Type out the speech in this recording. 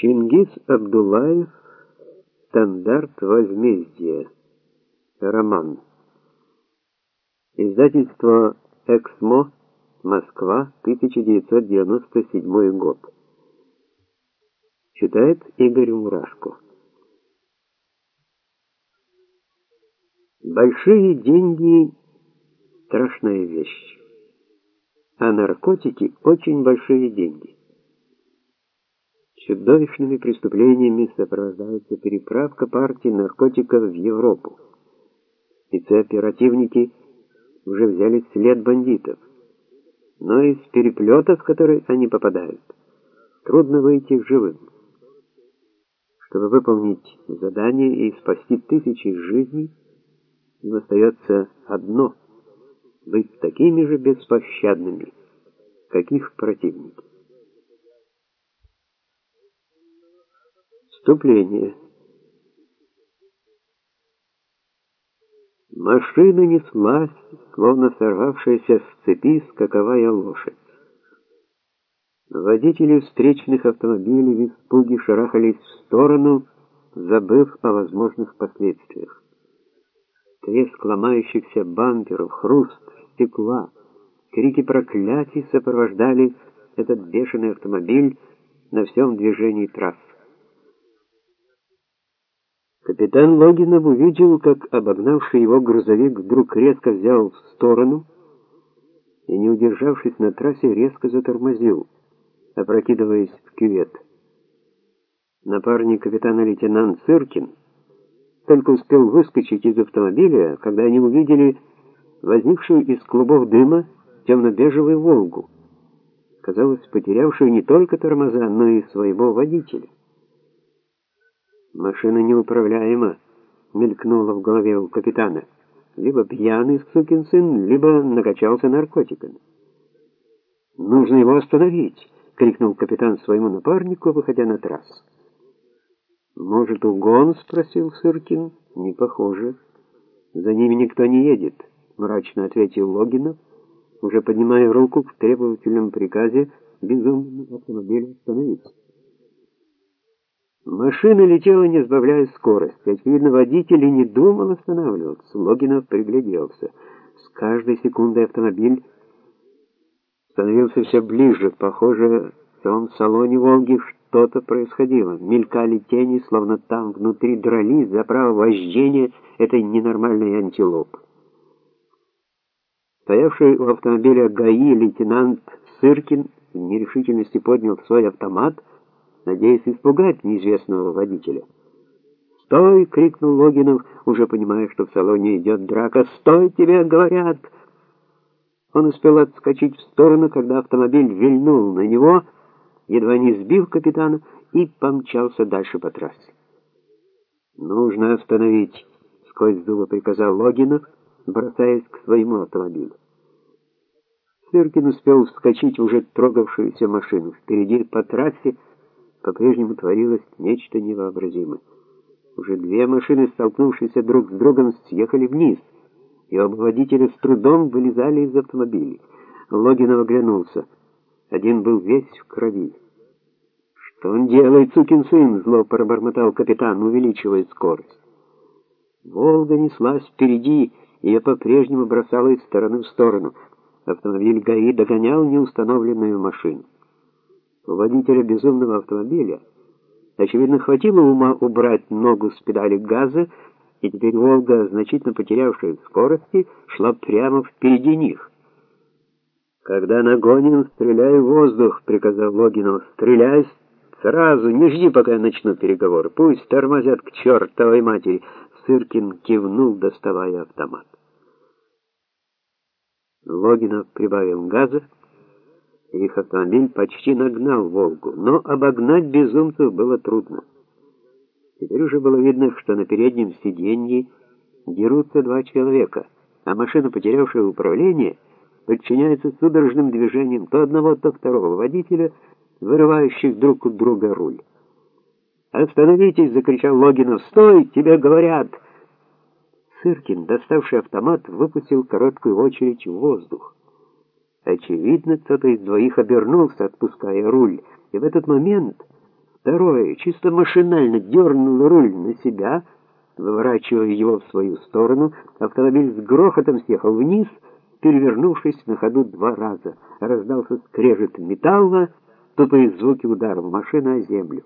Чингис Абдуллаев Стандарт возмездия. Роман. Издательство Эксмо. Москва, 1997 год. Читает Игорь Мурашко. Большие деньги страшная вещь. А наркотики очень большие деньги. Чудовищными преступлениями сопровождается переправка партии наркотиков в Европу. Спецоперативники уже взяли след бандитов. Но из переплетов, в которые они попадают, трудно выйти живым. Чтобы выполнить задание и спасти тысячи жизней, им остается одно — быть такими же беспощадными, как их противники. Вступление. Машина неслась, словно сорвавшаяся с цепи скаковая лошадь. Водители встречных автомобилей в испуге шарахались в сторону, забыв о возможных последствиях. Треск ломающихся бамперов, хруст стекла, крики проклятий сопровождали этот бешеный автомобиль на всем движении трассы. Капитан Логинов увидел, как обогнавший его грузовик вдруг резко взял в сторону и, не удержавшись на трассе, резко затормозил, опрокидываясь в кювет. Напарник капитана лейтенант Сыркин только успел выскочить из автомобиля, когда они увидели возникшую из клубов дыма темно-бежевую «Волгу», казалось, потерявшую не только тормоза, но и своего водителя. Машина неуправляема, мелькнула в голове у капитана. Либо пьяный сукин сын, либо накачался наркотиками. Нужно его остановить, крикнул капитан своему напарнику, выходя на трассу. Может, угон, спросил Сыркин. Не похоже. За ними никто не едет, мрачно ответил Логинов, уже поднимая руку в требовательном приказе безумному автомобилю Машина летела, не сбавляя скорости. Очевидно, водитель и не думал останавливаться. Логинов пригляделся. С каждой секундой автомобиль становился все ближе. Похоже, в том салоне «Волги» что-то происходило. Мелькали тени, словно там внутри дрались за право вождения этой ненормальной антилопы. Стоявший у автомобиля ГАИ лейтенант Сыркин в нерешительности поднял свой автомат — надеясь испугать неизвестного водителя. "Стой!" крикнул Логинов, уже понимая, что в салоне идет драка. "Стой, тебе говорят!" Он успел отскочить в сторону, когда автомобиль вильнул на него, едва не сбив капитана, и помчался дальше по трассе. "Нужно остановить", сквозь зубы приказал Логинов, бросаясь к своему автомобилю. Сыркин успел вскочить уже трогавшуюся машину. Впереди по трассе по-прежнему творилось нечто невообразимое. Уже две машины, столкнувшиеся друг с другом, съехали вниз, и оба водителя с трудом вылезали из автомобилей. Логинов оглянулся. Один был весь в крови. «Что он делает, сукин сын?» — зло пробормотал капитан, увеличивая скорость. «Волга» неслась впереди, и ее по-прежнему бросала из стороны в сторону. Автомобиль ГАИ догонял неустановленную машину. У водителя безумного автомобиля, очевидно, хватило ума убрать ногу с педали газа, и теперь Волга, значительно потерявшая скорости, шла прямо впереди них. Когда нагоним, стреляй в воздух, приказал Логинов. Стреляй сразу, не жди, пока я начну переговоры. Пусть тормозят к чертовой матери. Сыркин кивнул, доставая автомат. Логинов прибавил газа. Их автомобиль почти нагнал Волгу, но обогнать безумцев было трудно. Теперь уже было видно, что на переднем сиденье дерутся два человека, а машина, потерявшая управление, подчиняется судорожным движениям то одного, то второго водителя, вырывающих друг у друга руль. «Остановитесь!» — закричал Логинов. «Стой! Тебе говорят!» Сыркин, доставший автомат, выпустил короткую очередь в воздух. Очевидно, кто-то из двоих обернулся, отпуская руль, и в этот момент Второй чисто машинально дернул руль на себя, выворачивая его в свою сторону. Автомобиль с грохотом съехал вниз, перевернувшись на ходу два раза. Раздался скрежет металла, тупые звуки ударов машины о землю.